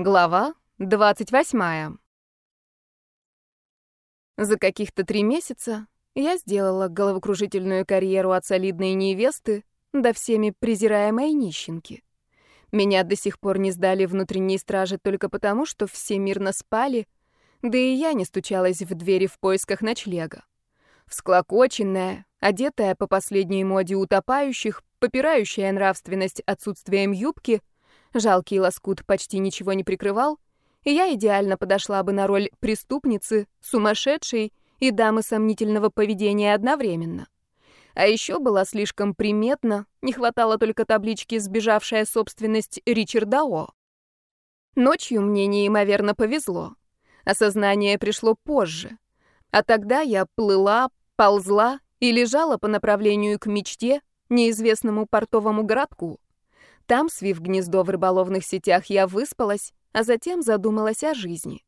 Глава 28. За каких-то три месяца я сделала головокружительную карьеру от солидной невесты до всеми презираемой нищенки. Меня до сих пор не сдали внутренние стражи только потому, что все мирно спали, да и я не стучалась в двери в поисках ночлега. Всклокоченная, одетая по последней моде утопающих, попирающая нравственность отсутствием юбки — Жалкий лоскут почти ничего не прикрывал, и я идеально подошла бы на роль преступницы, сумасшедшей и дамы сомнительного поведения одновременно. А еще была слишком приметна, не хватало только таблички «Сбежавшая собственность Ричарда О». Ночью мне неимоверно повезло. Осознание пришло позже. А тогда я плыла, ползла и лежала по направлению к мечте, неизвестному портовому городку. Там, свив гнездо в рыболовных сетях, я выспалась, а затем задумалась о жизни.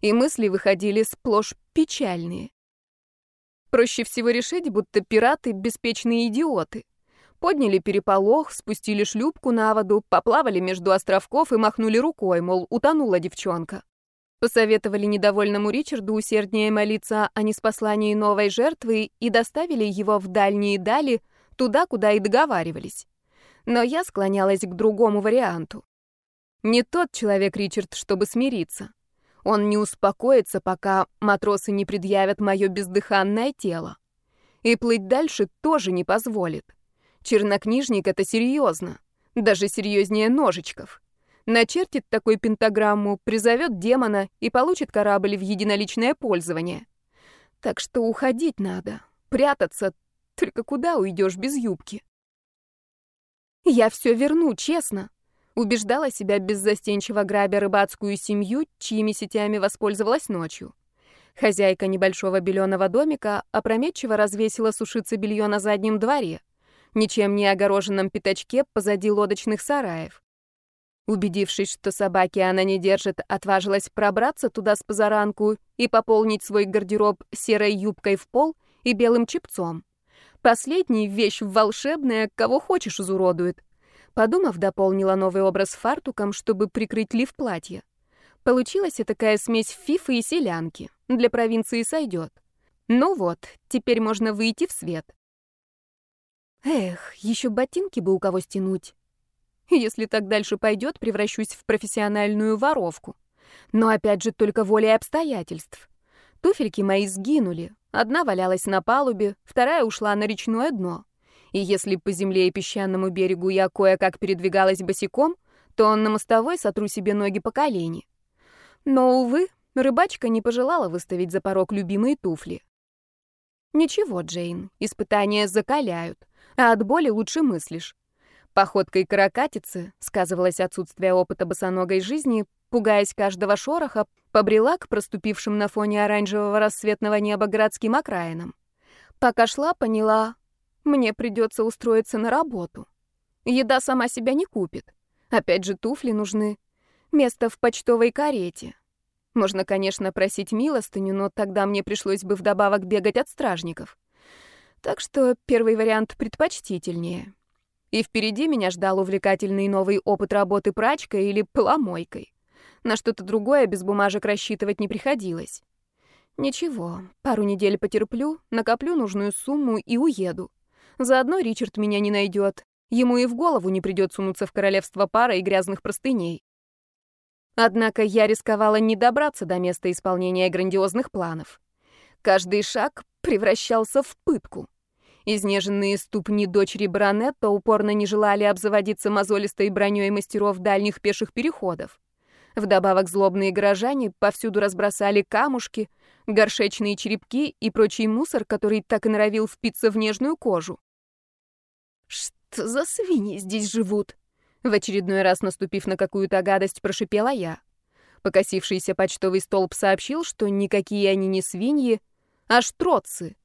И мысли выходили сплошь печальные. Проще всего решить, будто пираты — беспечные идиоты. Подняли переполох, спустили шлюпку на воду, поплавали между островков и махнули рукой, мол, утонула девчонка. Посоветовали недовольному Ричарду усерднее молиться о неспослании новой жертвы и доставили его в дальние дали, туда, куда и договаривались. Но я склонялась к другому варианту. Не тот человек Ричард, чтобы смириться. Он не успокоится, пока матросы не предъявят мое бездыханное тело. И плыть дальше тоже не позволит. Чернокнижник — это серьезно. Даже серьезнее ножичков. Начертит такой пентаграмму, призовет демона и получит корабль в единоличное пользование. Так что уходить надо, прятаться. Только куда уйдешь без юбки? Я все верну, честно. Убеждала себя беззастенчиво грабя рыбацкую семью, чьими сетями воспользовалась ночью. Хозяйка небольшого беленого домика опрометчиво развесила сушиться белье на заднем дворе, ничем не огороженном пятачке позади лодочных сараев. Убедившись, что собаки она не держит, отважилась пробраться туда с позаранку и пополнить свой гардероб серой юбкой в пол и белым чепцом. Последний — вещь волшебная, кого хочешь изуродует. Подумав, дополнила новый образ фартуком, чтобы прикрыть лиф платья. Получилась такая смесь фифы и селянки. Для провинции сойдет. Ну вот, теперь можно выйти в свет. Эх, еще ботинки бы у кого стянуть. Если так дальше пойдет, превращусь в профессиональную воровку. Но опять же только волей обстоятельств. Туфельки мои сгинули, Одна валялась на палубе, вторая ушла на речное дно. И если по земле и песчаному берегу я кое-как передвигалась босиком, то на мостовой сотру себе ноги по колени. Но, увы, рыбачка не пожелала выставить за порог любимые туфли. Ничего, Джейн, испытания закаляют, а от боли лучше мыслишь. Походкой каракатицы, сказывалось отсутствие опыта босоногой жизни, пугаясь каждого шороха, побрела к проступившим на фоне оранжевого рассветного неба городским окраинам. Пока шла, поняла, мне придется устроиться на работу. Еда сама себя не купит. Опять же, туфли нужны. Место в почтовой карете. Можно, конечно, просить милостыню, но тогда мне пришлось бы вдобавок бегать от стражников. Так что первый вариант предпочтительнее. И впереди меня ждал увлекательный новый опыт работы прачкой или поломойкой. На что-то другое без бумажек рассчитывать не приходилось. Ничего, пару недель потерплю, накоплю нужную сумму и уеду. Заодно Ричард меня не найдет. Ему и в голову не придет сунуться в королевство пара и грязных простыней. Однако я рисковала не добраться до места исполнения грандиозных планов. Каждый шаг превращался в пытку. Изнеженные ступни дочери баронетта упорно не желали обзаводиться мозолистой броней мастеров дальних пеших переходов. Вдобавок злобные горожане повсюду разбросали камушки, горшечные черепки и прочий мусор, который так и норовил впиться в нежную кожу. «Что за свиньи здесь живут?» В очередной раз наступив на какую-то гадость, прошипела я. Покосившийся почтовый столб сообщил, что никакие они не свиньи, а штроцы.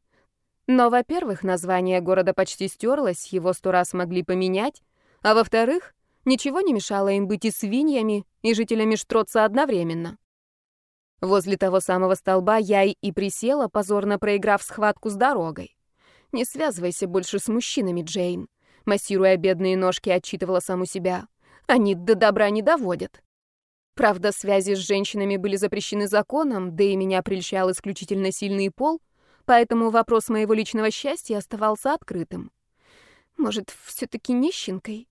Но, во-первых, название города почти стерлось, его сто раз могли поменять, а во-вторых, Ничего не мешало им быть и свиньями, и жителями Штроца одновременно. Возле того самого столба я и присела, позорно проиграв схватку с дорогой. «Не связывайся больше с мужчинами, Джейн», массируя бедные ножки, отчитывала саму себя. «Они до добра не доводят». Правда, связи с женщинами были запрещены законом, да и меня прельщал исключительно сильный пол, поэтому вопрос моего личного счастья оставался открытым. Может, все-таки нищенкой?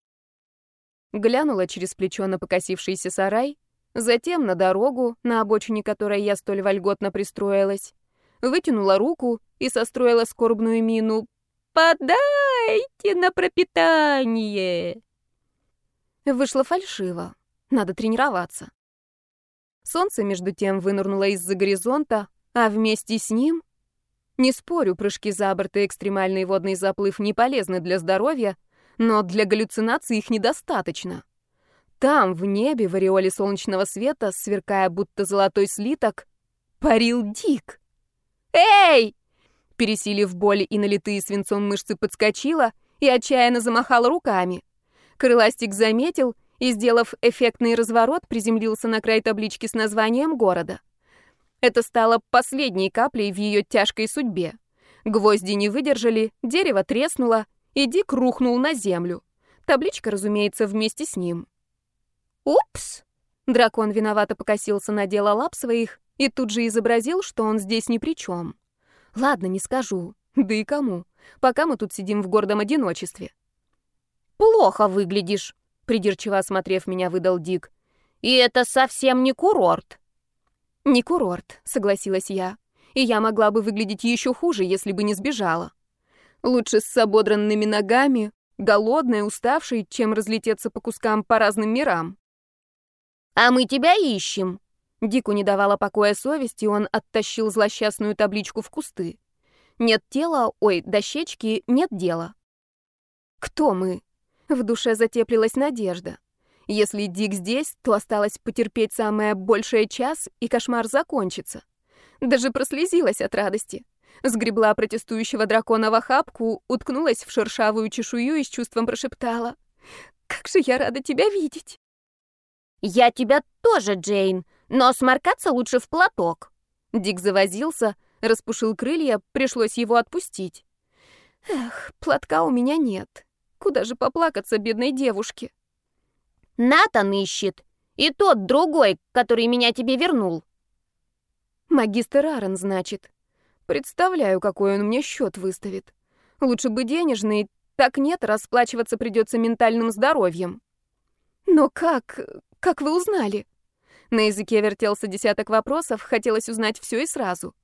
Глянула через плечо на покосившийся сарай, затем на дорогу, на обочине которой я столь вольготно пристроилась, вытянула руку и состроила скорбную мину «Подайте на пропитание!» Вышло фальшиво. Надо тренироваться. Солнце, между тем, вынырнуло из-за горизонта, а вместе с ним... Не спорю, прыжки за борт и экстремальный водный заплыв не полезны для здоровья, но для галлюцинаций их недостаточно. Там, в небе, в ореоле солнечного света, сверкая будто золотой слиток, парил Дик. «Эй!» Пересилив боль и налитые свинцом мышцы, подскочила и отчаянно замахала руками. Крыластик заметил и, сделав эффектный разворот, приземлился на край таблички с названием города. Это стало последней каплей в ее тяжкой судьбе. Гвозди не выдержали, дерево треснуло, и Дик рухнул на землю. Табличка, разумеется, вместе с ним. «Упс!» Дракон виновато покосился на дело лап своих и тут же изобразил, что он здесь ни при чем. «Ладно, не скажу. Да и кому? Пока мы тут сидим в гордом одиночестве». «Плохо выглядишь», придирчиво осмотрев меня, выдал Дик. «И это совсем не курорт». «Не курорт», — согласилась я. «И я могла бы выглядеть еще хуже, если бы не сбежала. Лучше с ободранными ногами, голодной, уставшей, чем разлететься по кускам по разным мирам». «А мы тебя ищем». Дику не давала покоя совесть, и он оттащил злосчастную табличку в кусты. «Нет тела, ой, дощечки, нет дела». «Кто мы?» В душе затеплилась надежда. Если Дик здесь, то осталось потерпеть самое большее час, и кошмар закончится. Даже прослезилась от радости. Сгребла протестующего дракона в охапку, уткнулась в шершавую чешую и с чувством прошептала. «Как же я рада тебя видеть!» «Я тебя тоже, Джейн, но сморкаться лучше в платок!» Дик завозился, распушил крылья, пришлось его отпустить. «Эх, платка у меня нет. Куда же поплакаться бедной девушке? Натан ищет. И тот другой, который меня тебе вернул. Магистр Аарон, значит. Представляю, какой он мне счет выставит. Лучше бы денежный, так нет, расплачиваться придется ментальным здоровьем. Но как... как вы узнали? На языке вертелся десяток вопросов, хотелось узнать все и сразу.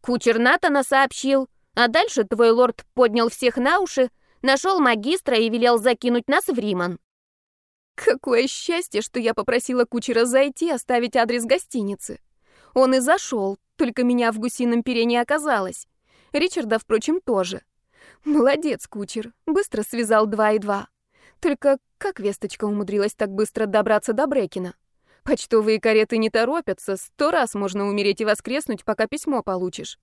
Кучер Натана сообщил, а дальше твой лорд поднял всех на уши, Нашел магистра и велел закинуть нас в Риман. Какое счастье, что я попросила кучера зайти, оставить адрес гостиницы. Он и зашел, только меня в гусином пере не оказалось. Ричарда, впрочем, тоже. Молодец, кучер, быстро связал два и два. Только как весточка умудрилась так быстро добраться до Брекина? Почтовые кареты не торопятся, сто раз можно умереть и воскреснуть, пока письмо получишь.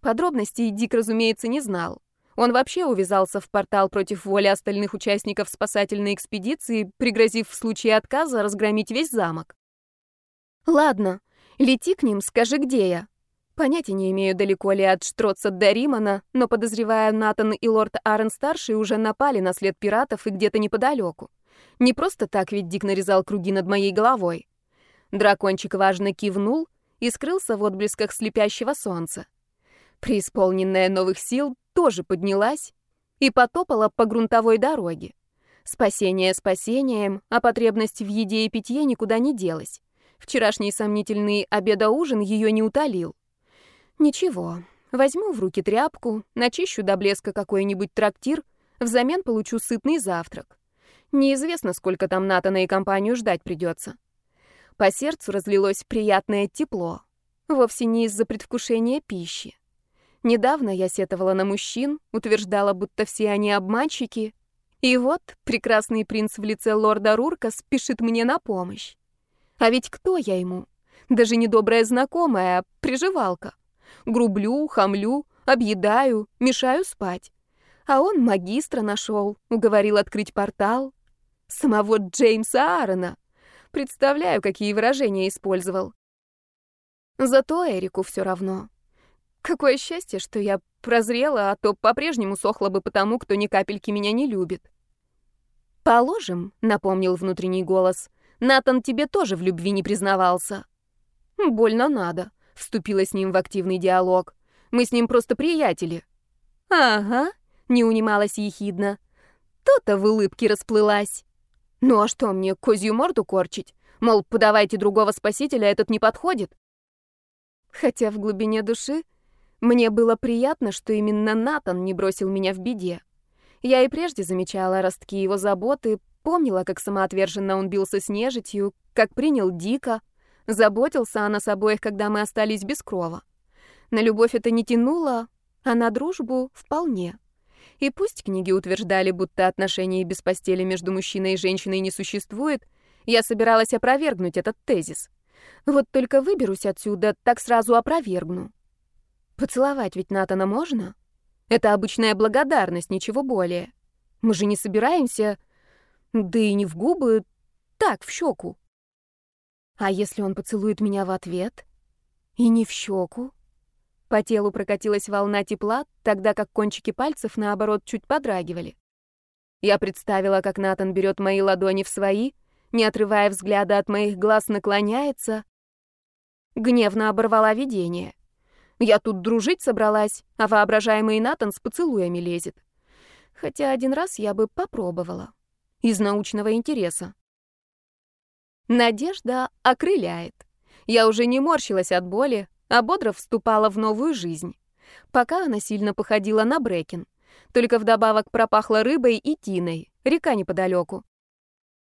Подробностей Дик, разумеется, не знал. Он вообще увязался в портал против воли остальных участников спасательной экспедиции, пригрозив в случае отказа разгромить весь замок. «Ладно, лети к ним, скажи, где я». Понятия не имею, далеко ли от Штроца до Римана, но, подозревая, Натан и лорд Арен-старший уже напали на след пиратов и где-то неподалеку. Не просто так ведь Дик нарезал круги над моей головой. Дракончик важно кивнул и скрылся в отблесках слепящего солнца. Преисполненная новых сил, тоже поднялась и потопала по грунтовой дороге. Спасение спасением, а потребность в еде и питье никуда не делась. Вчерашний сомнительный обедоужин ее не утолил. Ничего, возьму в руки тряпку, начищу до блеска какой-нибудь трактир, взамен получу сытный завтрак. Неизвестно, сколько там Натана и компанию ждать придется. По сердцу разлилось приятное тепло. Вовсе не из-за предвкушения пищи. Недавно я сетовала на мужчин, утверждала, будто все они обманщики. И вот прекрасный принц в лице лорда Рурка спешит мне на помощь. А ведь кто я ему? Даже не добрая знакомая, а приживалка. Грублю, хамлю, объедаю, мешаю спать. А он магистра нашел, уговорил открыть портал. Самого Джеймса Аарона. Представляю, какие выражения использовал. Зато Эрику все равно. Какое счастье, что я прозрела, а то по-прежнему сохла бы потому, кто ни капельки меня не любит. «Положим», — напомнил внутренний голос, Натан тебе тоже в любви не признавался. Больно надо, вступила с ним в активный диалог. Мы с ним просто приятели. Ага, не унималась ехидно. То-то в улыбке расплылась. Ну а что мне, козью морду корчить? Мол, подавайте другого спасителя, этот не подходит. Хотя в глубине души мне было приятно, что именно Натан не бросил меня в беде. Я и прежде замечала ростки его заботы, помнила, как самоотверженно он бился с нежитью, как принял Дика, заботился о нас обоих, когда мы остались без крова. На любовь это не тянуло, а на дружбу — вполне. И пусть книги утверждали, будто отношений без постели между мужчиной и женщиной не существует, я собиралась опровергнуть этот тезис. Вот только выберусь отсюда, так сразу опровергну. Поцеловать ведь Натана можно? Это обычная благодарность, ничего более. Мы же не собираемся... Да и не в губы, так, в щеку. А если он поцелует меня в ответ? И не в щеку? По телу прокатилась волна тепла, тогда как кончики пальцев, наоборот, чуть подрагивали. Я представила, как Натан берет мои ладони в свои, не отрывая взгляда от моих глаз, наклоняется. Гневно оборвала видение. Я тут дружить собралась, а воображаемый Натан с поцелуями лезет. Хотя один раз я бы попробовала. Из научного интереса. Надежда окрыляет. Я уже не морщилась от боли, а бодро вступала в новую жизнь. Пока она сильно походила на Брекен. Только вдобавок пропахла рыбой и тиной, река неподалеку.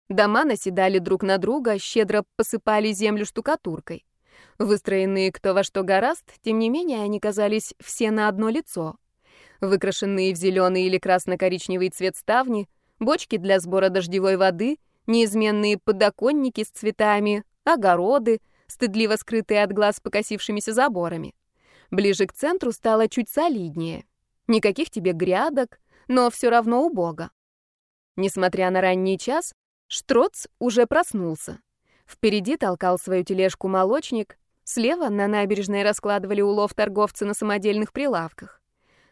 Дома наседали друг на друга, щедро посыпали землю штукатуркой. Выстроенные кто во что гораст, тем не менее они казались все на одно лицо. Выкрашенные в зеленый или красно-коричневый цвет ставни, бочки для сбора дождевой воды, неизменные подоконники с цветами, огороды, стыдливо скрытые от глаз покосившимися заборами. Ближе к центру стало чуть солиднее. Никаких тебе грядок, но все равно убого. Несмотря на ранний час, Штроц уже проснулся. Впереди толкал свою тележку молочник, слева на набережной раскладывали улов торговцы на самодельных прилавках.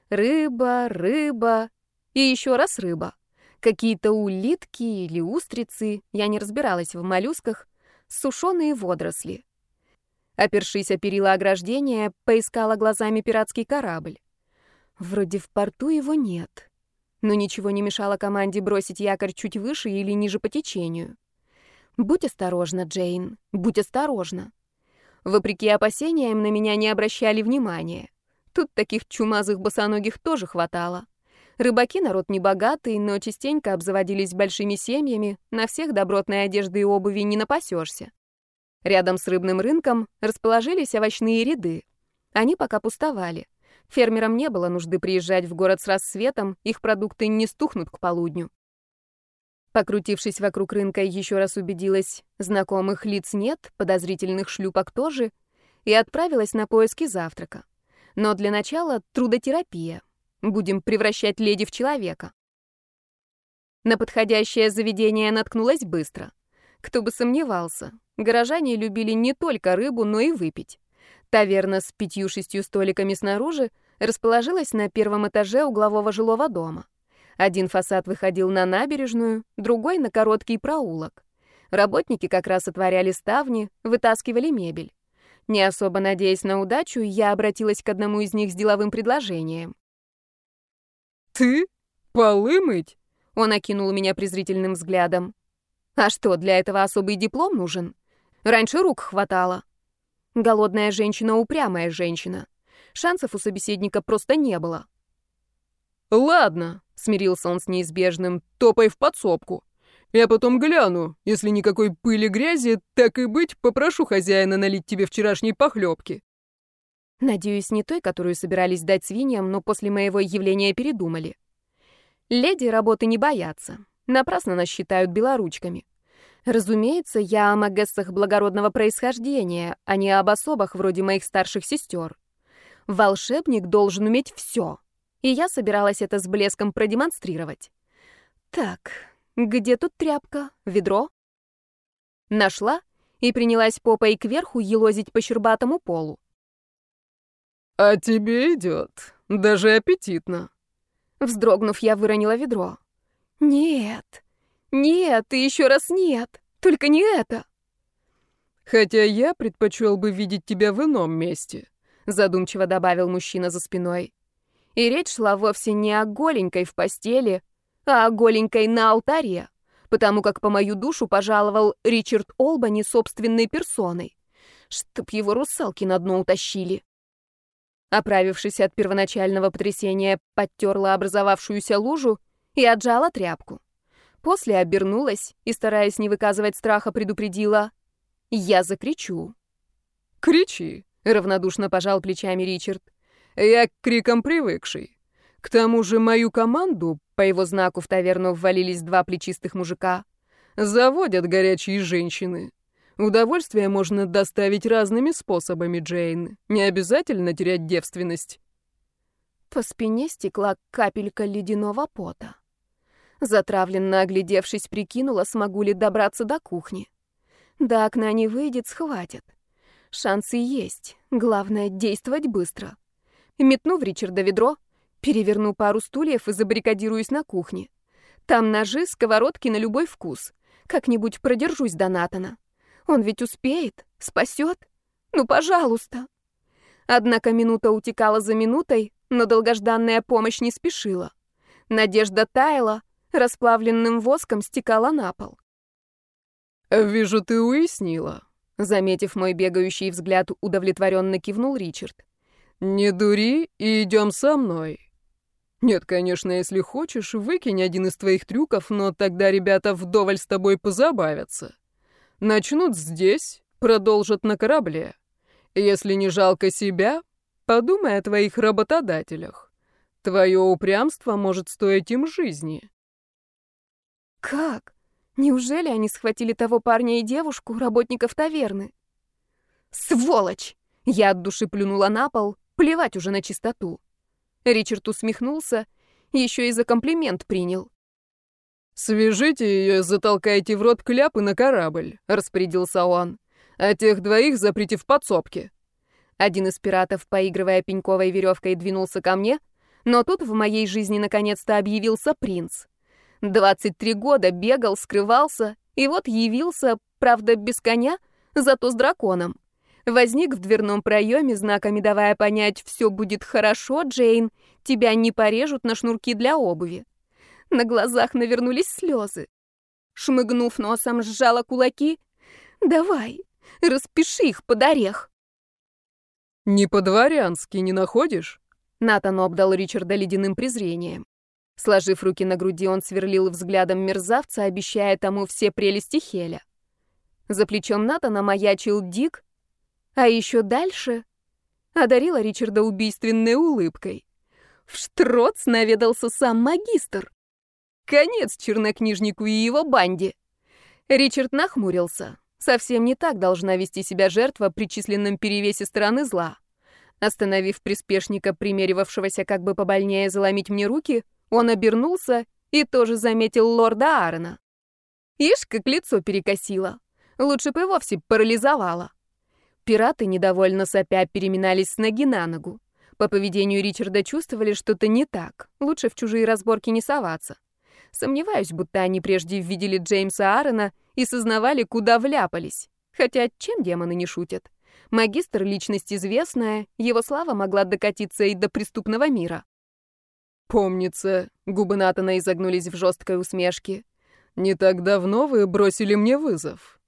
Рыба, рыба и еще раз рыба. Какие-то улитки или устрицы, я не разбиралась в моллюсках, сушеные водоросли. Опершись о перила ограждения, поискала глазами пиратский корабль. Вроде в порту его нет. Но ничего не мешало команде бросить якорь чуть выше или ниже по течению. Будь осторожна, Джейн, будь осторожна. Вопреки опасениям, на меня не обращали внимания. Тут таких чумазых босоногих тоже хватало. Рыбаки народ небогатый, но частенько обзаводились большими семьями, на всех добротной одежды и обуви не напасешься. Рядом с рыбным рынком расположились овощные ряды. Они пока пустовали. Фермерам не было нужды приезжать в город с рассветом, их продукты не стухнут к полудню. Покрутившись вокруг рынка, еще раз убедилась, знакомых лиц нет, подозрительных шлюпок тоже, и отправилась на поиски завтрака. Но для начала трудотерапия — Будем превращать леди в человека. На подходящее заведение наткнулась быстро. Кто бы сомневался, горожане любили не только рыбу, но и выпить. Таверна с пятью-шестью столиками снаружи расположилась на первом этаже углового жилого дома. Один фасад выходил на набережную, другой — на короткий проулок. Работники как раз отворяли ставни, вытаскивали мебель. Не особо надеясь на удачу, я обратилась к одному из них с деловым предложением. «Ты? Полы мыть?» Он окинул меня презрительным взглядом. «А что, для этого особый диплом нужен? Раньше рук хватало». Голодная женщина — упрямая женщина. Шансов у собеседника просто не было. «Ладно», — смирился он с неизбежным, — «топай в подсобку. Я потом гляну. Если никакой пыли грязи, так и быть, попрошу хозяина налить тебе вчерашней похлебки. Надеюсь, не той, которую собирались дать свиньям, но после моего явления передумали. Леди работы не боятся. Напрасно нас считают белоручками. Разумеется, я о магессах благородного происхождения, а не об особах вроде моих старших сестер. Волшебник должен уметь все. И я собиралась это с блеском продемонстрировать. Так, где тут тряпка? Ведро? Нашла и принялась попой кверху елозить по щербатому полу. «А тебе идет. Даже аппетитно». Вздрогнув, я выронила ведро. «Нет, нет и еще раз нет. Только не это. Хотя я предпочел бы видеть тебя в ином месте, задумчиво добавил мужчина за спиной. И речь шла вовсе не о голенькой в постели, а о голенькой на алтаре, потому как по мою душу пожаловал Ричард Олбани собственной персоной. Чтоб его русалки на дно утащили. Оправившись от первоначального потрясения, подтерла образовавшуюся лужу и отжала тряпку. После обернулась и, стараясь не выказывать страха, предупредила «Я закричу». «Кричи», — равнодушно пожал плечами Ричард. «Я к крикам привыкший. К тому же мою команду, по его знаку в таверну ввалились два плечистых мужика, заводят горячие женщины. Удовольствие можно доставить разными способами, Джейн. Не обязательно терять девственность. По спине стекла капелька ледяного пота. Затравленно оглядевшись, прикинула, смогу ли добраться до кухни. До окна не выйдет, схватят. Шансы есть. Главное — действовать быстро. Метнув Ричарда ведро, переверну пару стульев и забаррикадируюсь на кухне. Там ножи, сковородки на любой вкус. Как-нибудь продержусь до Натана. Он ведь успеет, спасет. Ну, пожалуйста. Однако минута утекала за минутой, но долгожданная помощь не спешила. Надежда таяла, расплавленным воском стекала на пол. «Вижу, ты уяснила», — заметив мой бегающий взгляд, удовлетворенно кивнул Ричард. «Не дури и идем со мной. Нет, конечно, если хочешь, выкинь один из твоих трюков, но тогда ребята вдоволь с тобой позабавятся». Начнут здесь, продолжат на корабле. Если не жалко себя, подумай о твоих работодателях. Твое упрямство может стоить им жизни. Как? Неужели они схватили того парня и девушку, работников таверны? Сволочь! Я от души плюнула на пол, плевать уже на чистоту. Ричард усмехнулся, еще и за комплимент принял. «Свяжите ее и затолкайте в рот кляпы на корабль», — распорядился он. «А тех двоих заприте в подсобке». Один из пиратов, поигрывая пеньковой веревкой, двинулся ко мне, но тут в моей жизни наконец-то объявился принц. 23 года бегал, скрывался, и вот явился, правда, без коня, зато с драконом. Возник в дверном проеме, знаками давая понять, все будет хорошо, Джейн, тебя не порежут на шнурки для обуви. На глазах навернулись слезы. Шмыгнув носом, сжала кулаки. «Давай, распиши их под орех». «Не по-дворянски не находишь?» Натан обдал Ричарда ледяным презрением. Сложив руки на груди, он сверлил взглядом мерзавца, обещая тому все прелести Хеля. За плечом Натана маячил Дик, а еще дальше одарила Ричарда убийственной улыбкой. В штроц наведался сам магистр. Конец чернокнижнику и его банде. Ричард нахмурился. Совсем не так должна вести себя жертва при численном перевесе стороны зла. Остановив приспешника, примеривавшегося как бы побольнее заломить мне руки, он обернулся и тоже заметил лорда Аарона. Ишь, как лицо перекосило. Лучше бы вовсе парализовало. Пираты, недовольно сопя, переминались с ноги на ногу. По поведению Ричарда чувствовали что-то не так. Лучше в чужие разборки не соваться. Сомневаюсь, будто они прежде видели Джеймса Аарона и сознавали, куда вляпались. Хотя чем демоны не шутят? Магистр — личность известная, его слава могла докатиться и до преступного мира. «Помнится», — губы Натана изогнулись в жесткой усмешке, «не так давно вы бросили мне вызов.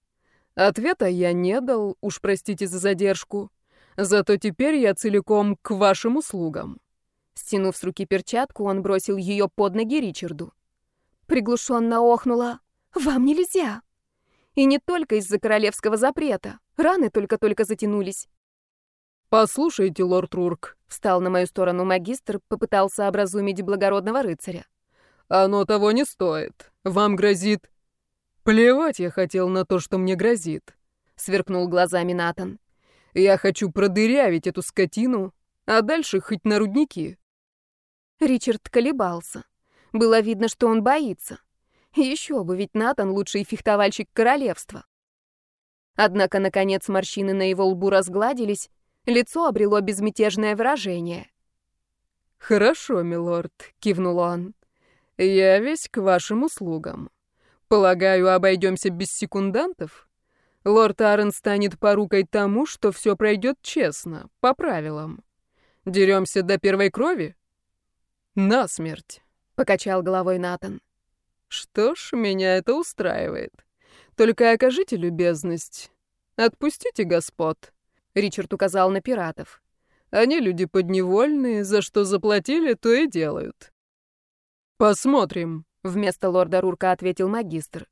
Ответа я не дал, уж простите за задержку. Зато теперь я целиком к вашим услугам». Стянув с руки перчатку, он бросил ее под ноги Ричарду. Приглушенно охнула. «Вам нельзя!» И не только из-за королевского запрета. Раны только-только затянулись. «Послушайте, лорд Рурк», — встал на мою сторону магистр, попытался образумить благородного рыцаря. «Оно того не стоит. Вам грозит...» «Плевать я хотел на то, что мне грозит», — сверкнул глазами Натан. «Я хочу продырявить эту скотину, а дальше хоть на рудники». Ричард колебался. Было видно, что он боится. Еще бы, ведь Натан — лучший фехтовальщик королевства. Однако, наконец, морщины на его лбу разгладились, лицо обрело безмятежное выражение. «Хорошо, милорд», — кивнул он. «Я весь к вашим услугам. Полагаю, обойдемся без секундантов? Лорд Арен станет порукой тому, что все пройдет честно, по правилам. Деремся до первой крови? Насмерть, — покачал головой Натан. Что ж, меня это устраивает. Только окажите любезность. Отпустите господ. Ричард указал на пиратов. Они люди подневольные, за что заплатили, то и делают. Посмотрим, вместо лорда Рурка ответил магистр.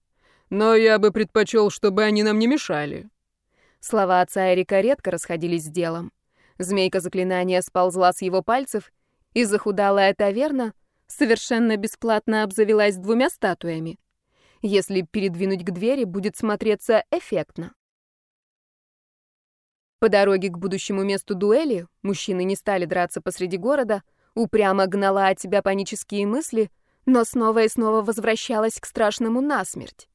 Но я бы предпочел, чтобы они нам не мешали. Слова отца Эрика редко расходились с делом. Змейка заклинания сползла с его пальцев, и захудалая таверна совершенно бесплатно обзавелась двумя статуями. Если передвинуть к двери, будет смотреться эффектно. По дороге к будущему месту дуэли мужчины не стали драться посреди города, упрямо гнала от себя панические мысли, но снова и снова возвращалась к страшному насмерть.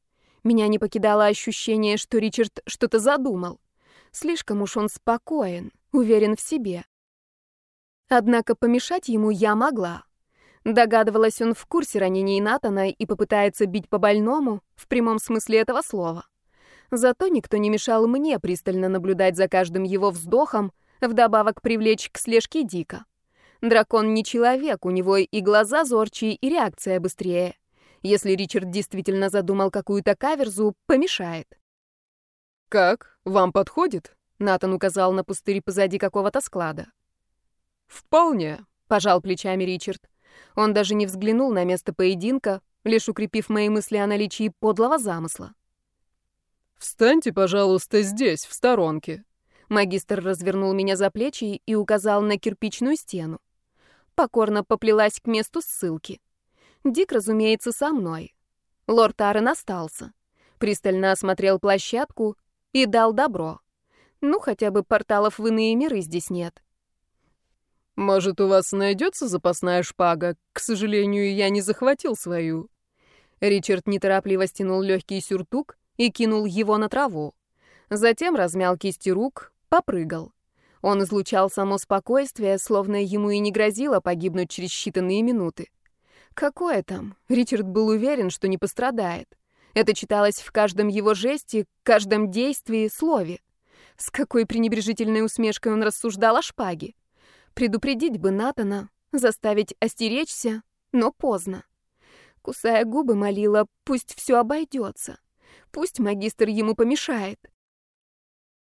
Меня не покидало ощущение, что Ричард что-то задумал. Слишком уж он спокоен, уверен в себе. Однако помешать ему я могла. Догадывалась, он в курсе ранений Натана и попытается бить по больному, в прямом смысле этого слова. Зато никто не мешал мне пристально наблюдать за каждым его вздохом, вдобавок привлечь к слежке Дика. Дракон не человек, у него и глаза зорчие, и реакция быстрее. Если Ричард действительно задумал какую-то каверзу, помешает. «Как? Вам подходит?» — Натан указал на пустырь позади какого-то склада. «Вполне», — пожал плечами Ричард. Он даже не взглянул на место поединка, лишь укрепив мои мысли о наличии подлого замысла. «Встаньте, пожалуйста, здесь, в сторонке». Магистр развернул меня за плечи и указал на кирпичную стену. Покорно поплелась к месту ссылки. Дик, разумеется, со мной. Лорд Арен остался. Пристально осмотрел площадку и дал добро. Ну, хотя бы порталов в иные миры здесь нет. «Может, у вас найдется запасная шпага? К сожалению, я не захватил свою». Ричард неторопливо стянул легкий сюртук и кинул его на траву. Затем размял кисти рук, попрыгал. Он излучал само спокойствие, словно ему и не грозило погибнуть через считанные минуты. Какое там? Ричард был уверен, что не пострадает. Это читалось в каждом его жесте, каждом действии, слове. С какой пренебрежительной усмешкой он рассуждал о шпаге. Предупредить бы Натана, заставить остеречься, но поздно. Кусая губы, молила, пусть все обойдется. Пусть магистр ему помешает.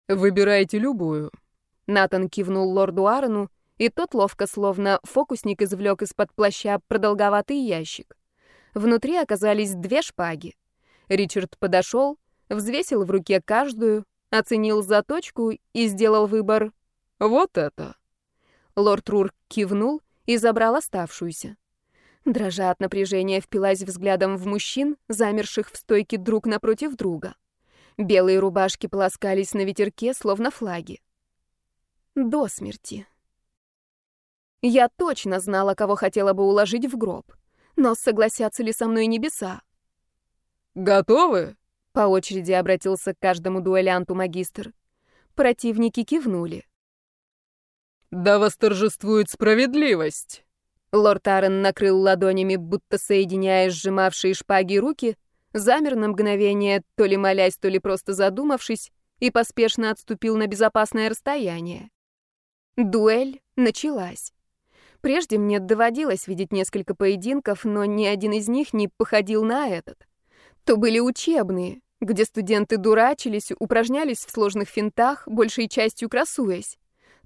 «Выбирайте любую». Натан кивнул лорду Аарону, и тот ловко, словно фокусник, извлек из-под плаща продолговатый ящик. Внутри оказались две шпаги. Ричард подошел, взвесил в руке каждую, оценил заточку и сделал выбор «Вот это». Лорд Рур кивнул и забрал оставшуюся. Дрожа от напряжения, впилась взглядом в мужчин, замерших в стойке друг напротив друга. Белые рубашки полоскались на ветерке, словно флаги. До смерти. Я точно знала, кого хотела бы уложить в гроб. Но согласятся ли со мной небеса? «Готовы?» — по очереди обратился к каждому дуэлянту магистр. Противники кивнули. Да восторжествует справедливость!» Лорд Арен накрыл ладонями, будто соединяя сжимавшие шпаги руки, замер на мгновение, то ли молясь, то ли просто задумавшись, и поспешно отступил на безопасное расстояние. Дуэль началась. Прежде мне доводилось видеть несколько поединков, но ни один из них не походил на этот. То были учебные, где студенты дурачились, упражнялись в сложных финтах, большей частью красуясь.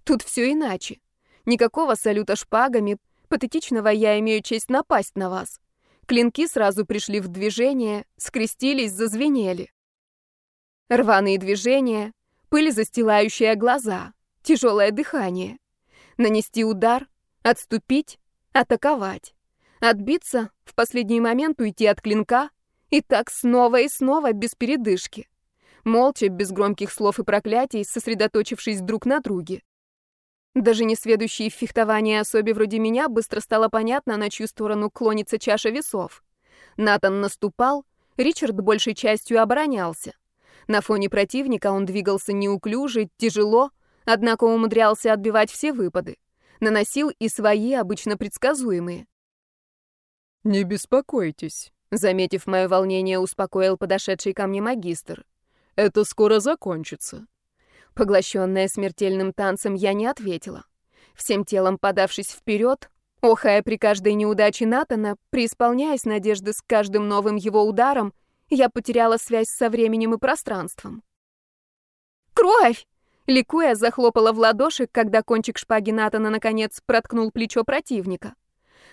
Тут все иначе. Никакого салюта шпагами, патетичного я имею честь напасть на вас. Клинки сразу пришли в движение, скрестились, зазвенели. Рваные движения, пыль, застилающая глаза, тяжелое дыхание. Нанести удар, отступить, атаковать. Отбиться, в последний момент уйти от клинка, и так снова и снова без передышки. Молча, без громких слов и проклятий, сосредоточившись друг на друге. Даже не сведущей в фехтовании особе вроде меня быстро стало понятно, на чью сторону клонится чаша весов. Натан наступал, Ричард большей частью оборонялся. На фоне противника он двигался неуклюже, тяжело, однако умудрялся отбивать все выпады. Наносил и свои, обычно предсказуемые. «Не беспокойтесь», — Заметив мое волнение, успокоил подошедший ко мне магистр. «Это скоро закончится». Поглощенная смертельным танцем, я не ответила. Всем телом подавшись вперед, охая при каждой неудаче Натана, преисполняясь надежды с каждым новым его ударом, я потеряла связь со временем и пространством. «Кровь!» Ликуя, захлопала в ладоши, когда кончик шпаги Натана наконец проткнул плечо противника.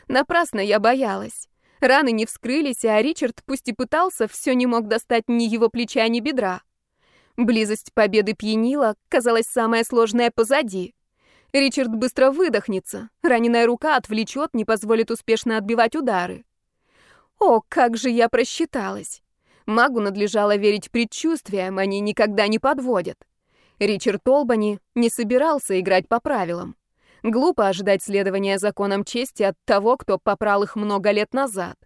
Напрасно я боялась. Раны не вскрылись, а Ричард, пусть и пытался, все не мог достать ни его плеча, ни бедра. Близость победы пьянила, казалось, самое сложное позади. Ричард быстро выдохнется, раненая рука отвлечет, не позволит успешно отбивать удары. О, как же я просчиталась! Магу надлежало верить предчувствиям, они никогда не подводят. Ричард Олбани не собирался играть по правилам. Глупо ожидать следования законам чести от того, кто попрал их много лет назад.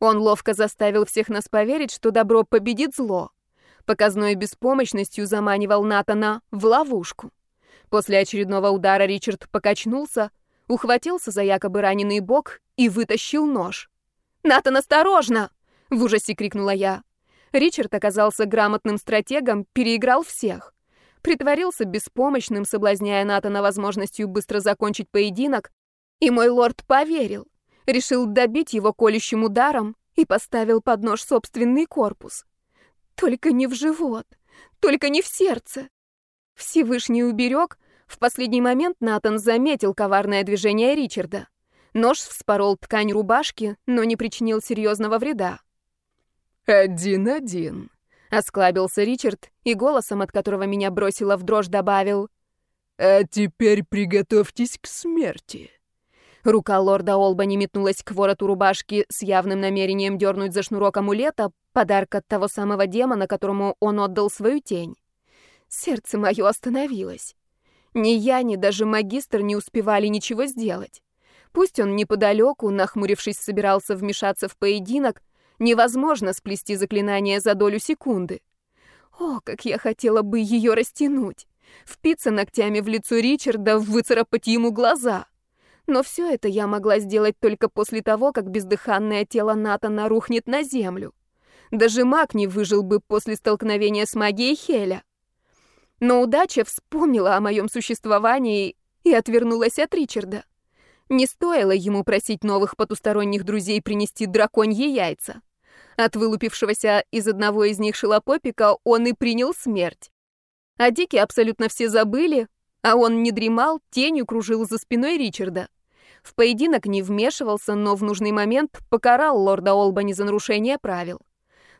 Он ловко заставил всех нас поверить, что добро победит зло. Показной беспомощностью заманивал Натана в ловушку. После очередного удара Ричард покачнулся, ухватился за якобы раненый бок и вытащил нож. «Натан, осторожно!» — в ужасе крикнула я. Ричард оказался грамотным стратегом, переиграл всех. Притворился беспомощным, соблазняя Натана возможностью быстро закончить поединок, и мой лорд поверил. Решил добить его колющим ударом и поставил под нож собственный корпус. Только не в живот, только не в сердце. Всевышний уберег, в последний момент Натан заметил коварное движение Ричарда. Нож вспорол ткань рубашки, но не причинил серьезного вреда. «Один-один», — осклабился Ричард и голосом, от которого меня бросило в дрожь, добавил. «А теперь приготовьтесь к смерти». Рука лорда Олбани метнулась к вороту рубашки с явным намерением дернуть за шнурок амулета, подарок от того самого демона, которому он отдал свою тень. Сердце мое остановилось. Ни я, ни даже магистр не успевали ничего сделать. Пусть он неподалеку, нахмурившись, собирался вмешаться в поединок, Невозможно сплести заклинание за долю секунды. О, как я хотела бы ее растянуть. Впиться ногтями в лицо Ричарда, выцарапать ему глаза. Но все это я могла сделать только после того, как бездыханное тело Натана рухнет на землю. Даже маг не выжил бы после столкновения с магией Хеля. Но удача вспомнила о моем существовании и отвернулась от Ричарда. Не стоило ему просить новых потусторонних друзей принести драконьи яйца. От вылупившегося из одного из них шелопопика он и принял смерть. А Дики абсолютно все забыли, а он не дремал, тенью кружил за спиной Ричарда. В поединок не вмешивался, но в нужный момент покарал лорда Олбани за нарушение правил.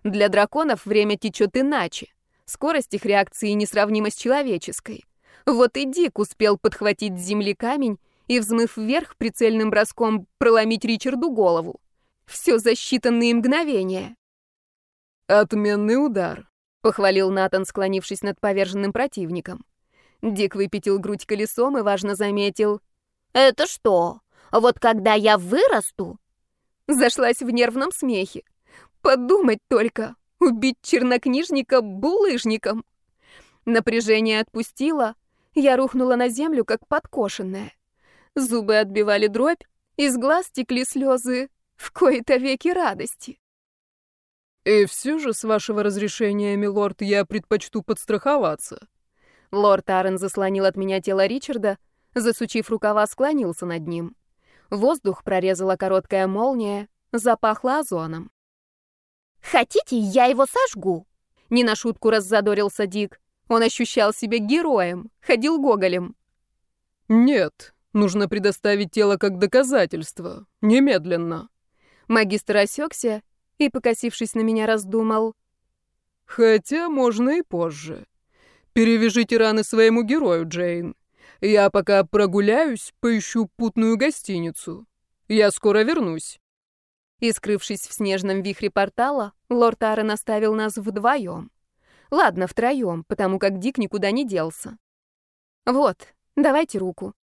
Для драконов время течет иначе. Скорость их реакции несравнима с человеческой. Вот и Дик успел подхватить с земли камень и, взмыв вверх, прицельным броском проломить Ричарду голову. Все за считанные мгновения. «Отменный удар», — похвалил Натан, склонившись над поверженным противником. Дик выпятил грудь колесом и важно заметил. «Это что? Вот когда я вырасту?» Зашлась в нервном смехе. «Подумать только, убить чернокнижника булыжником!» Напряжение отпустило, я рухнула на землю, как подкошенная. Зубы отбивали дробь, из глаз текли слезы, в кои-то веки радости. «И все же, с вашего разрешения, милорд, я предпочту подстраховаться». Лорд Арен заслонил от меня тело Ричарда, засучив рукава, склонился над ним. Воздух прорезала короткая молния, запахло озоном. «Хотите, я его сожгу?» Не на шутку раззадорился Дик. Он ощущал себя героем, ходил гоголем. «Нет, нужно предоставить тело как доказательство. Немедленно». Магистр осекся и, покосившись на меня, раздумал. «Хотя можно и позже. Перевяжите раны своему герою, Джейн. Я пока прогуляюсь, поищу путную гостиницу. Я скоро вернусь». И, скрывшись в снежном вихре портала, лорд Арен оставил нас вдвоем. Ладно, втроем, потому как Дик никуда не делся. «Вот, давайте руку».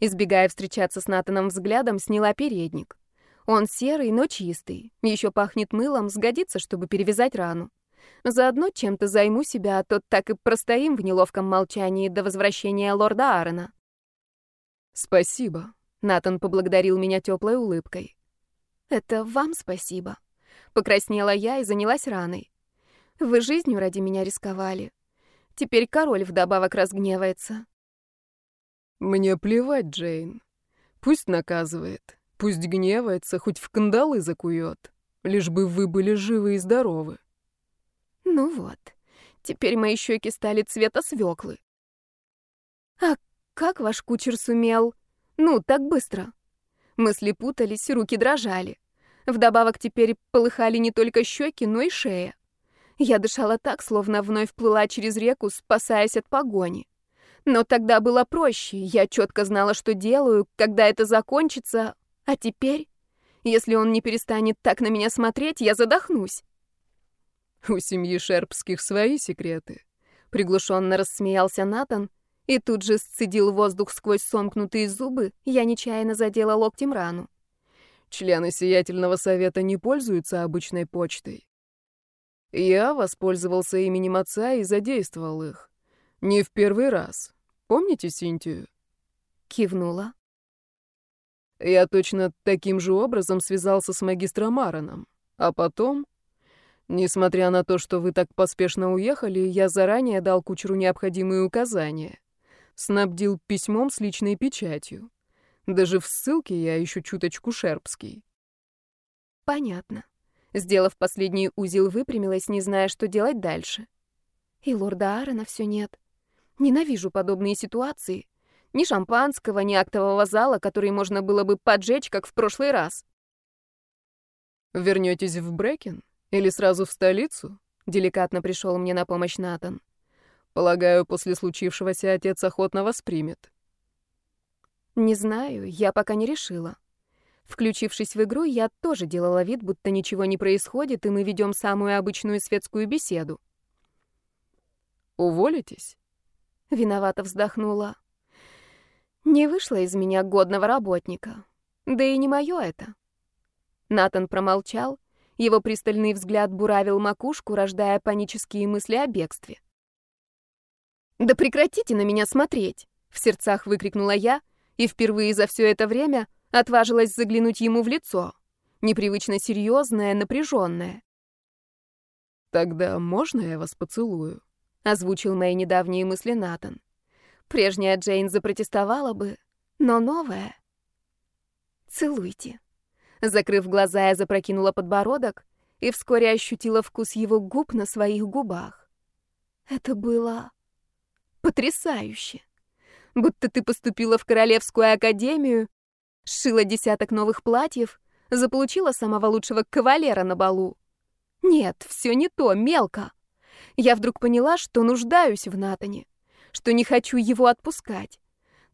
Избегая встречаться с Натаном взглядом, сняла передник. Он серый, но чистый. Еще пахнет мылом, сгодится, чтобы перевязать рану. Заодно чем-то займу себя, а то так и простоим в неловком молчании до возвращения лорда Аарона. «Спасибо», — Натан поблагодарил меня теплой улыбкой. «Это вам спасибо». Покраснела я и занялась раной. Вы жизнью ради меня рисковали. Теперь король вдобавок разгневается. Мне плевать, Джейн. Пусть наказывает, пусть гневается, хоть в кандалы закует. Лишь бы вы были живы и здоровы. Ну вот, теперь мои щеки стали цвета свеклы. А как ваш кучер сумел? Ну, так быстро. Мысли путались, руки дрожали. Вдобавок теперь полыхали не только щеки, но и шея. Я дышала так, словно вновь плыла через реку, спасаясь от погони. Но тогда было проще, я четко знала, что делаю, когда это закончится, а теперь, если он не перестанет так на меня смотреть, я задохнусь. У семьи Шерпских свои секреты. Приглушенно рассмеялся Натан и тут же сцедил воздух сквозь сомкнутые зубы, я нечаянно задела локтем рану. Члены Сиятельного Совета не пользуются обычной почтой. Я воспользовался именем отца и задействовал их. Не в первый раз. Помните Синтию? Кивнула. Я точно таким же образом связался с магистром Ароном. А потом, несмотря на то, что вы так поспешно уехали, я заранее дал кучеру необходимые указания. Снабдил письмом с личной печатью. Даже в ссылке я ищу чуточку шерпский. Понятно. Сделав последний узел, выпрямилась, не зная, что делать дальше. И лорда Аарона все нет. Ненавижу подобные ситуации. Ни шампанского, ни актового зала, который можно было бы поджечь, как в прошлый раз. Вернетесь в Брекен? Или сразу в столицу? Деликатно пришел мне на помощь Натан. Полагаю, после случившегося отец охотно воспримет. Не знаю, я пока не решила. Включившись в игру, я тоже делала вид, будто ничего не происходит, и мы ведем самую обычную светскую беседу. «Уволитесь?» Виновато вздохнула. Не вышло из меня годного работника. Да и не мое это. Натан промолчал, его пристальный взгляд буравил макушку, рождая панические мысли о бегстве. «Да прекратите на меня смотреть!» — в сердцах выкрикнула я, и впервые за все это время отважилась заглянуть ему в лицо, непривычно серьезное, напряженное. «Тогда можно я вас поцелую?» — озвучил мои недавние мысли Натан. Прежняя Джейн запротестовала бы, но новая... «Целуйте». Закрыв глаза, я запрокинула подбородок и вскоре ощутила вкус его губ на своих губах. Это было потрясающе. Будто ты поступила в Королевскую академию Сшила десяток новых платьев, заполучила самого лучшего кавалера на балу. Нет, все не то, мелко. Я вдруг поняла, что нуждаюсь в Натане, что не хочу его отпускать.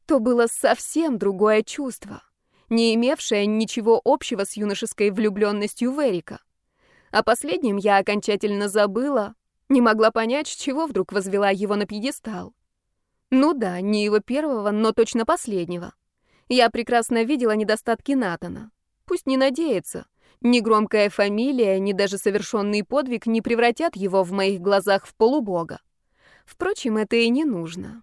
То было совсем другое чувство, не имевшее ничего общего с юношеской влюбленностью в Эрика. О последнем я окончательно забыла, не могла понять, с чего вдруг возвела его на пьедестал. Ну да, не его первого, но точно последнего. Я прекрасно видела недостатки Натана. Пусть не надеется. Ни громкая фамилия, ни даже совершенный подвиг не превратят его в моих глазах в полубога. Впрочем, это и не нужно.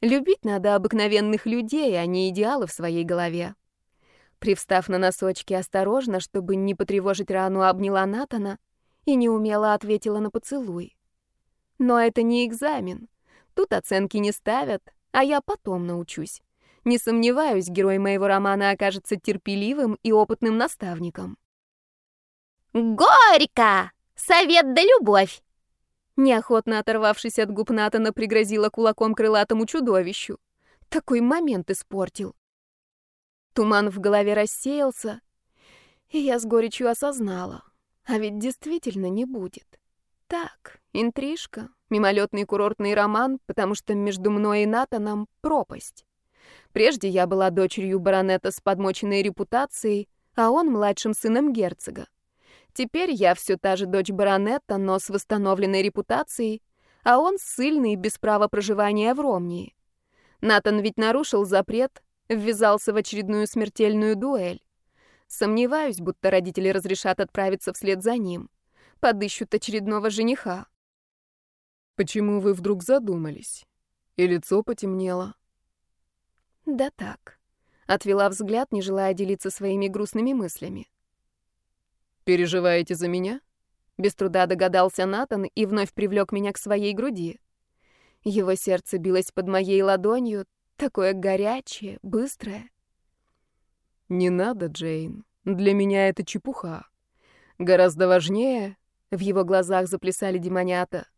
Любить надо обыкновенных людей, а не идеалы в своей голове. Привстав на носочки осторожно, чтобы не потревожить рану, обняла Натана и неумело ответила на поцелуй. Но это не экзамен. Тут оценки не ставят, а я потом научусь. Не сомневаюсь, герой моего романа окажется терпеливым и опытным наставником. «Горько! Совет да любовь!» Неохотно оторвавшись от губ Натана, пригрозила кулаком крылатому чудовищу. Такой момент испортил. Туман в голове рассеялся, и я с горечью осознала. А ведь действительно не будет. Так, интрижка, мимолетный курортный роман, потому что между мной и Натаном пропасть. Прежде я была дочерью баронета с подмоченной репутацией, а он младшим сыном герцога. Теперь я все та же дочь баронета, но с восстановленной репутацией, а он ссыльный без права проживания в Ромнии. Натан ведь нарушил запрет, ввязался в очередную смертельную дуэль. Сомневаюсь, будто родители разрешат отправиться вслед за ним. Подыщут очередного жениха. Почему вы вдруг задумались? И лицо потемнело. Да так. Отвела взгляд, не желая делиться своими грустными мыслями. Переживаете за меня? Без труда догадался Натан и вновь привлек меня к своей груди. Его сердце билось под моей ладонью, такое горячее, быстрое. «Не надо, Джейн. Для меня это чепуха. Гораздо важнее...» В его глазах заплясали демонята.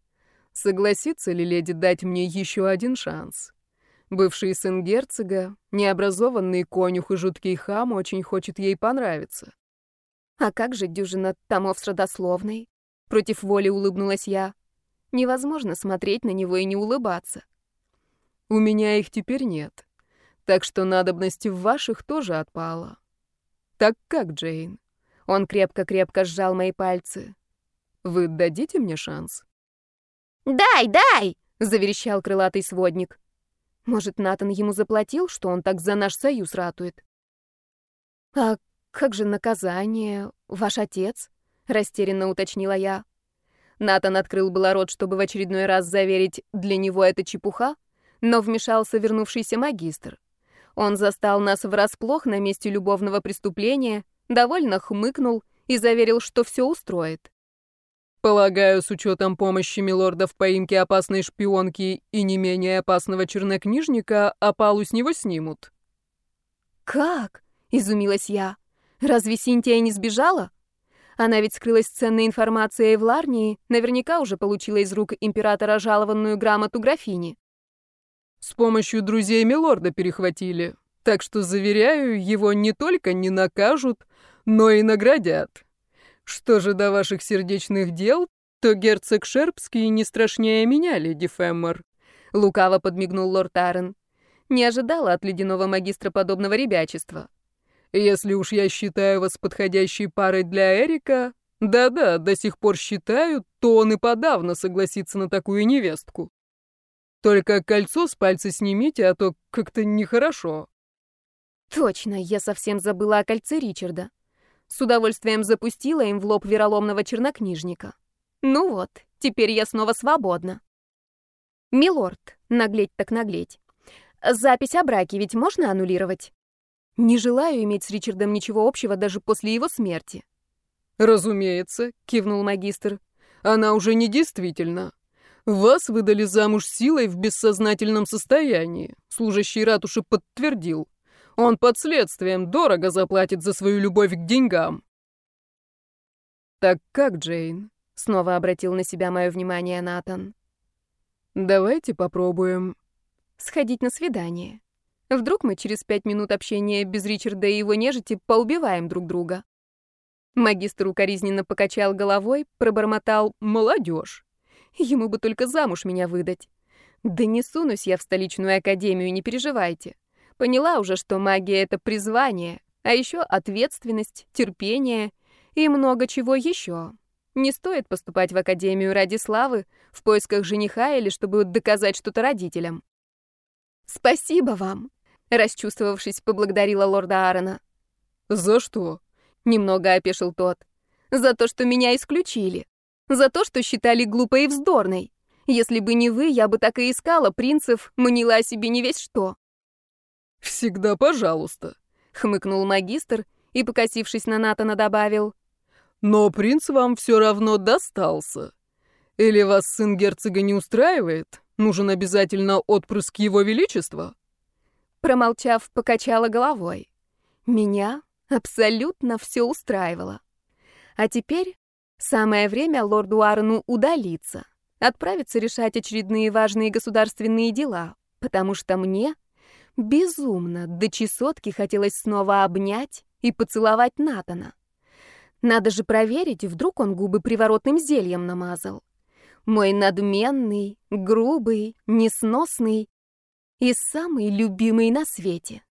«Согласится ли леди дать мне еще один шанс?» Бывший сын герцога, необразованный конюх и жуткий хам очень хочет ей понравиться. А как же дюжина томов с родословной? Против воли улыбнулась я. Невозможно смотреть на него и не улыбаться. У меня их теперь нет. Так что надобность в ваших тоже отпала. Так как, Джейн? Он крепко-крепко сжал мои пальцы. Вы дадите мне шанс? «Дай, дай!» — заверещал крылатый сводник. Может, Натан ему заплатил, что он так за наш союз ратует? «А как же наказание? Ваш отец?» — растерянно уточнила я. Натан открыл было рот, чтобы в очередной раз заверить, для него это чепуха, но вмешался вернувшийся магистр. Он застал нас врасплох на месте любовного преступления, довольно хмыкнул и заверил, что все устроит. «Полагаю, с учетом помощи милорда в поимке опасной шпионки и не менее опасного чернокнижника, опалу с него снимут». «Как?» — изумилась я. «Разве Синтия не сбежала?» Она ведь скрылась ценной информацией в Ларнии, наверняка уже получила из рук императора жалованную грамоту графини. С помощью друзей Милорда перехватили, так что, заверяю, его не только не накажут, но и наградят. Что же до ваших сердечных дел, то герцог Шерпский не страшнее меня, леди Феммор. Лукаво подмигнул лорд Арен. Не ожидала от ледяного магистра подобного ребячества. Если уж я считаю вас подходящей парой для Эрика, да-да, до сих пор считаю, то он и подавно согласится на такую невестку. Только кольцо с пальца снимите, а то как-то нехорошо. Точно, я совсем забыла о кольце Ричарда. С удовольствием запустила им в лоб вероломного чернокнижника. Ну вот, теперь я снова свободна. Милорд, наглеть так наглеть. Запись о браке ведь можно аннулировать? Не желаю иметь с Ричардом ничего общего даже после его смерти. Разумеется, кивнул магистр. Она уже не действительна. Вас выдали замуж силой в бессознательном состоянии. Служащий ратуши подтвердил. Он под следствием дорого заплатит за свою любовь к деньгам. Так как, Джейн? Снова обратил на себя мое внимание Натан. Давайте попробуем сходить на свидание. Вдруг мы через пять минут общения без Ричарда и его нежити поубиваем друг друга. Магистр укоризненно покачал головой, пробормотал «молодежь». Ему бы только замуж меня выдать. Да не сунусь я в столичную академию, не переживайте. Поняла уже, что магия — это призвание, а еще ответственность, терпение и много чего еще. Не стоит поступать в академию ради славы, в поисках жениха или чтобы доказать что-то родителям. «Спасибо вам», — расчувствовавшись, поблагодарила лорда Аарона. «За что?» — немного опешил тот. «За то, что меня исключили. За то, что считали глупой и вздорной. Если бы не вы, я бы так и искала принцев, манила о себе не весь что. «Всегда пожалуйста», — хмыкнул магистр и, покосившись на Натана, добавил. «Но принц вам все равно достался. Или вас сын герцога не устраивает? Нужен обязательно отпрыск его величества?» Промолчав, покачала головой. Меня абсолютно все устраивало. А теперь самое время лорду Арну удалиться, отправиться решать очередные важные государственные дела, потому что мне Безумно, до чесотки хотелось снова обнять и поцеловать Натана. Надо же проверить, вдруг он губы приворотным зельем намазал. Мой надменный, грубый, несносный и самый любимый на свете.